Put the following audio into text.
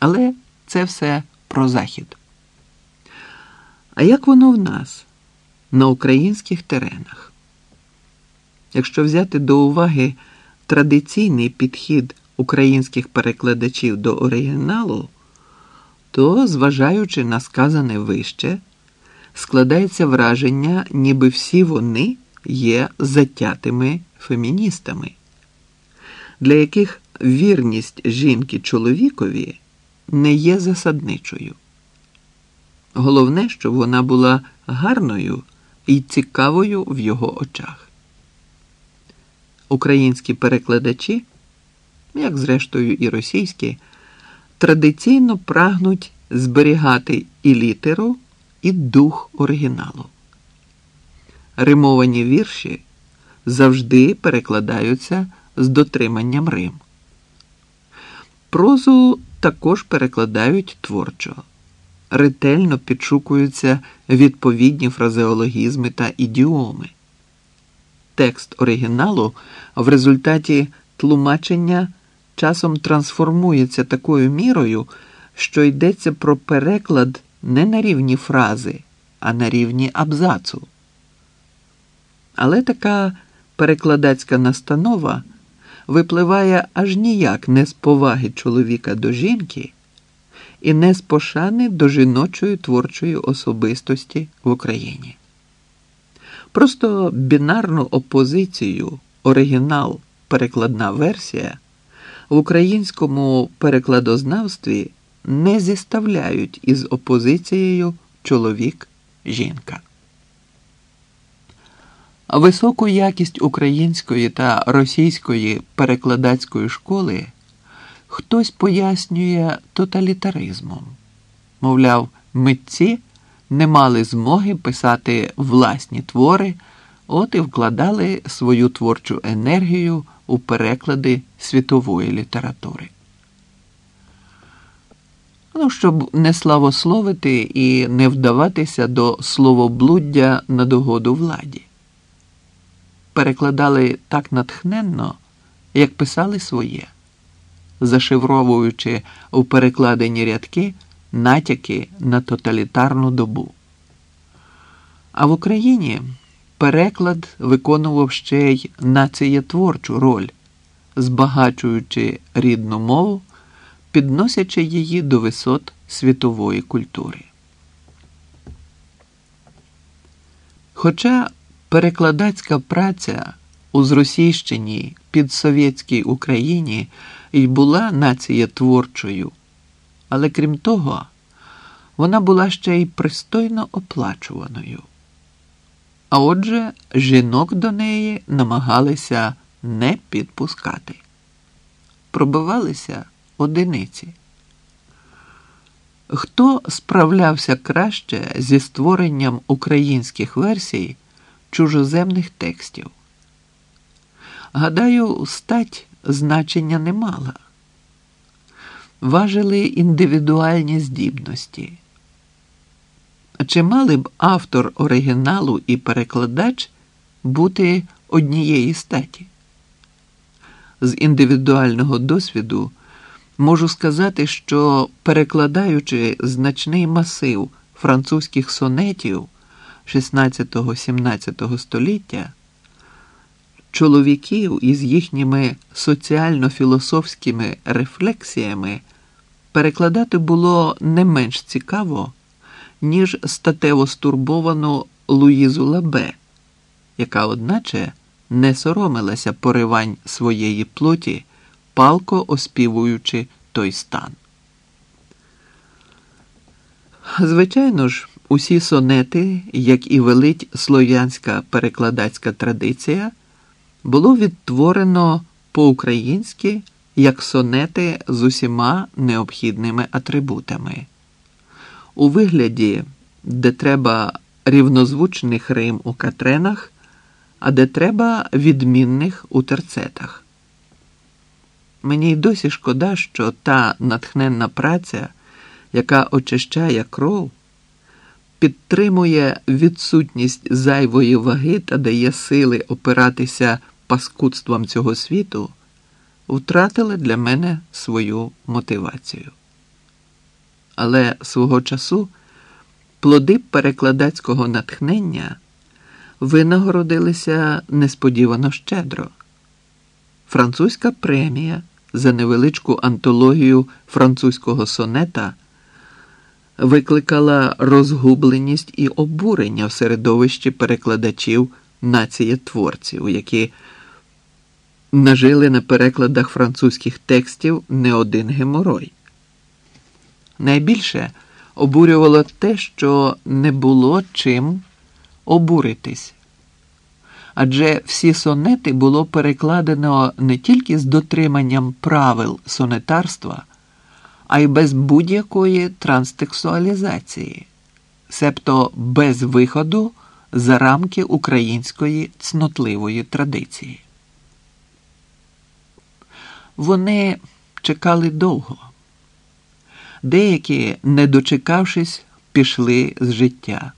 Але це все про захід. А як воно в нас на українських теренах? Якщо взяти до уваги традиційний підхід українських перекладачів до оригіналу, то, зважаючи на сказане вище, складається враження, ніби всі вони є затятими феміністами, для яких вірність жінки чоловікові не є засадничою. Головне, щоб вона була гарною і цікавою в його очах. Українські перекладачі, як зрештою і російські, традиційно прагнуть зберігати і літеру, і дух оригіналу. Римовані вірші завжди перекладаються з дотриманням Рим. Прозу також перекладають творчо, ретельно підшукуються відповідні фразеологізми та ідіоми. Текст оригіналу в результаті тлумачення часом трансформується такою мірою, що йдеться про переклад не на рівні фрази, а на рівні абзацу. Але така перекладацька настанова випливає аж ніяк не з поваги чоловіка до жінки і не з пошани до жіночої творчої особистості в Україні. Просто бінарну опозицію, оригінал, перекладна версія в українському перекладознавстві не зіставляють із опозицією чоловік-жінка. Високу якість української та російської перекладацької школи хтось пояснює тоталітаризмом. Мовляв, митці не мали змоги писати власні твори, от і вкладали свою творчу енергію у переклади світової літератури. Ну, щоб не славословити і не вдаватися до словоблуддя на догоду владі. Перекладали так натхненно, як писали своє, зашифровуючи у перекладені рядки натяки на тоталітарну добу. А в Україні переклад виконував ще й націєтворчу роль, збагачуючи рідну мову, підносячи її до висот світової культури. Хоча перекладацька праця у зросійщеній підсовєтській Україні й була націєтворчою, але крім того, вона була ще й пристойно оплачуваною. А отже, жінок до неї намагалися не підпускати. Пробивалися одиниці. Хто справлявся краще зі створенням українських версій чужоземних текстів? Гадаю, стать значення не мала. Важили індивідуальні здібності. Чи мали б автор оригіналу і перекладач бути однієї статі? З індивідуального досвіду можу сказати, що перекладаючи значний масив французьких сонетів 16-17 століття, чоловіків із їхніми соціально-філософськими рефлексіями перекладати було не менш цікаво ніж статево стурбовану Луїзу Лабе, яка, одначе, не соромилася поривань своєї плоті, палко оспівуючи той стан. Звичайно ж, усі сонети, як і велить слов'янська перекладацька традиція, було відтворено по-українськи як сонети з усіма необхідними атрибутами у вигляді, де треба рівнозвучних рим у катренах, а де треба відмінних у терцетах. Мені й досі шкода, що та натхненна праця, яка очищає кров, підтримує відсутність зайвої ваги та дає сили опиратися паскудствам цього світу, втратила для мене свою мотивацію. Але свого часу плоди перекладацького натхнення винагородилися несподівано щедро. Французька премія за невеличку антологію французького сонета викликала розгубленість і обурення в середовищі перекладачів націєтворців, які нажили на перекладах французьких текстів не один геморой. Найбільше обурювало те, що не було чим обуритись. Адже всі сонети було перекладено не тільки з дотриманням правил сонетарства, а й без будь-якої транстексуалізації, себто без виходу за рамки української цнотливої традиції. Вони чекали довго. Деякі, не дочекавшись, пішли з життя.